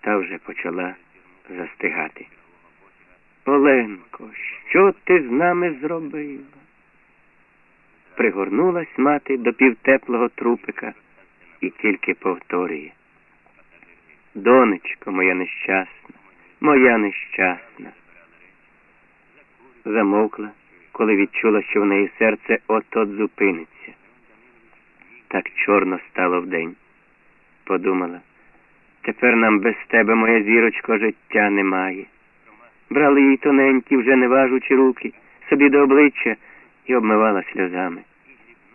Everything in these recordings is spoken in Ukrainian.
та вже почала застигати. Оленко, що ти з нами зробила? Пригорнулась мати до півтеплого трупика і тільки повторює. Донечко моя нещасна, моя нещасна. Замовкла, коли відчула, що в неї серце от-от зупиниться. Так чорно стало вдень. Подумала, тепер нам без тебе, моя зірочко, життя немає. Брали їй тоненькі, вже не важучі руки, собі до обличчя і обмивала сльозами.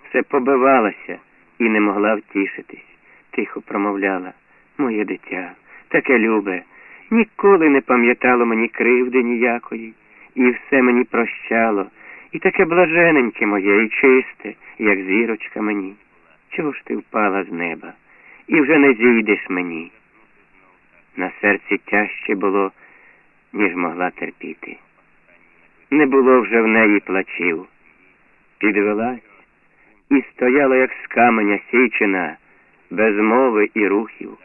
Все побивалася і не могла втішитись. Тихо промовляла, моє дитя, таке любе, ніколи не пам'ятало мені кривди ніякої, і все мені прощало, і таке блажененьке моє, і чисте, як зірочка мені. Чого ж ти впала з неба? І вже не зійдеш мені. На серці тяжче було, ніж могла терпіти. Не було вже в неї плачів. Підвелась і стояла, як з каменя січена, без мови і рухів,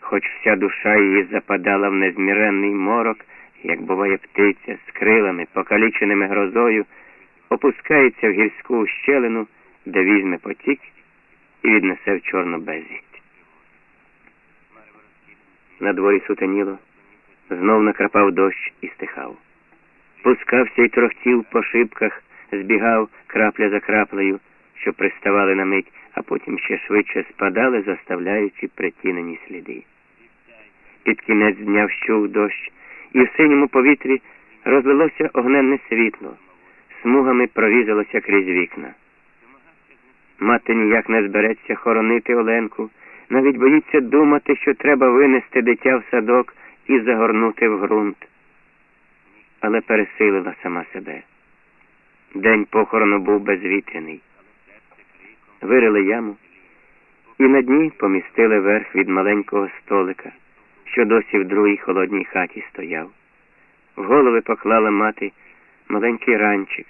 хоч вся душа її западала в незміренний морок, як буває птиця з крилами, покаліченими грозою, опускається в гірську ущелину, де візьме потік і віднесе в чорну безвість. На дворі сутеніло, знов накрапав дощ і стихав. Пускався й трохтів по шибках, збігав крапля за краплею, що приставали на мить, а потім ще швидше спадали, заставляючи притінені сліди. Під кінець дня вщув дощ, і в синьому повітрі розлилося огненне світло, смугами прорізалося крізь вікна. Мати ніяк не збереться хоронити Оленку, навіть боїться думати, що треба винести дитя в садок і загорнути в ґрунт. Але пересилила сама себе. День похорону був безвітряний. Вирили яму і на дні помістили верх від маленького столика, що досі в другій холодній хаті стояв. В голови поклала мати маленький ранчик.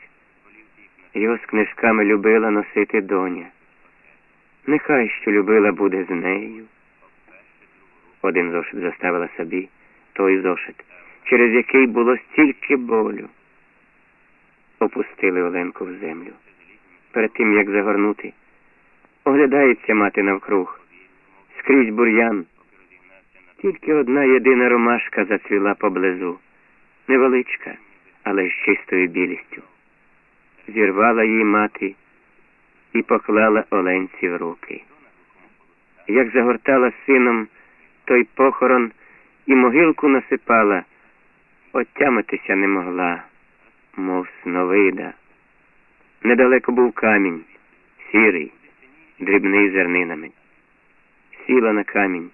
Його з книжками любила носити доня. Нехай що любила буде з нею. Один зошит заставила собі, той зошит, через який було стільки болю. Опустили Оленку в землю. Перед тим, як загорнути, оглядається мати навкруг, скрізь бур'ян. Тільки одна єдина ромашка зацвіла поблизу, невеличка, але з чистою білістю. Зірвала її мати і поклала Оленці в руки. Як загортала сином той похорон і могилку насипала, отямитися не могла, мов сновида. Недалеко був камінь, сірий, дрібний зернинами. Сіла на камінь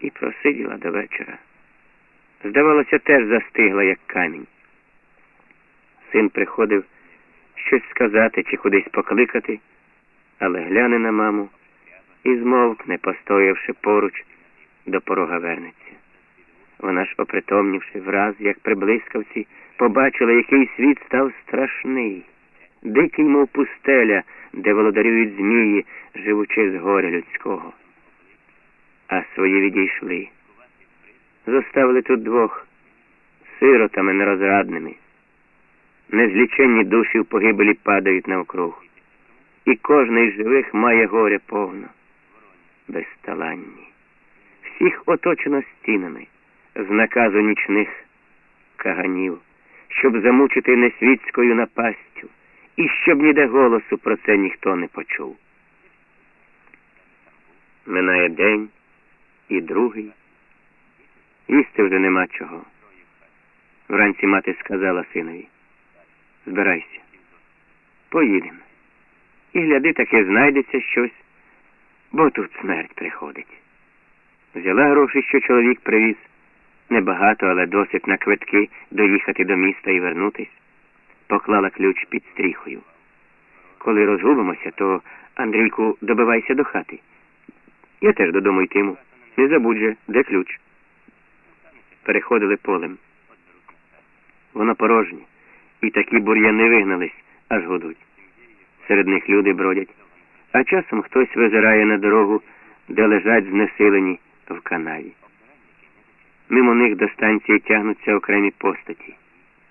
і просиділа до вечора. Здавалося, теж застигла, як камінь. Син приходив щось сказати чи кудись покликати, але гляне на маму і змовкне, постоявши поруч, до порога вернеться. Вона ж, опритомнівши, враз, як при блискавці, побачила, який світ став страшний, дикий, мов пустеля, де володарюють змії, живучи з горя людського. А свої відійшли. Зоставили тут двох сиротами нерозрадними. Незліченні душі в погибелі падають навкруг, і кожний з живих має горе повно, безталанні. Всіх оточено стінами, з наказу нічних каганів, щоб замучити несвітською напастю, і щоб ніде голосу про це ніхто не почув. Минає день і другий. Їсти вже нема чого. Вранці мати сказала синові збирайся. Поїдемо. І гляди, таки знайдеться щось, бо тут смерть приходить. Взяла гроші, що чоловік привіз. Небагато, але досить на квитки доїхати до міста і вернутись. Поклала ключ під стріхою. Коли розгубимося, то, Андрійку, добивайся до хати. Я теж додому йтиму. Не забудь же, де ключ. Переходили полем. Воно порожнє і такі бур'яни вигнались, аж гудуть. Серед них люди бродять, а часом хтось визирає на дорогу, де лежать знесилені в канаві. Мимо них до станції тягнуться окремі постаті.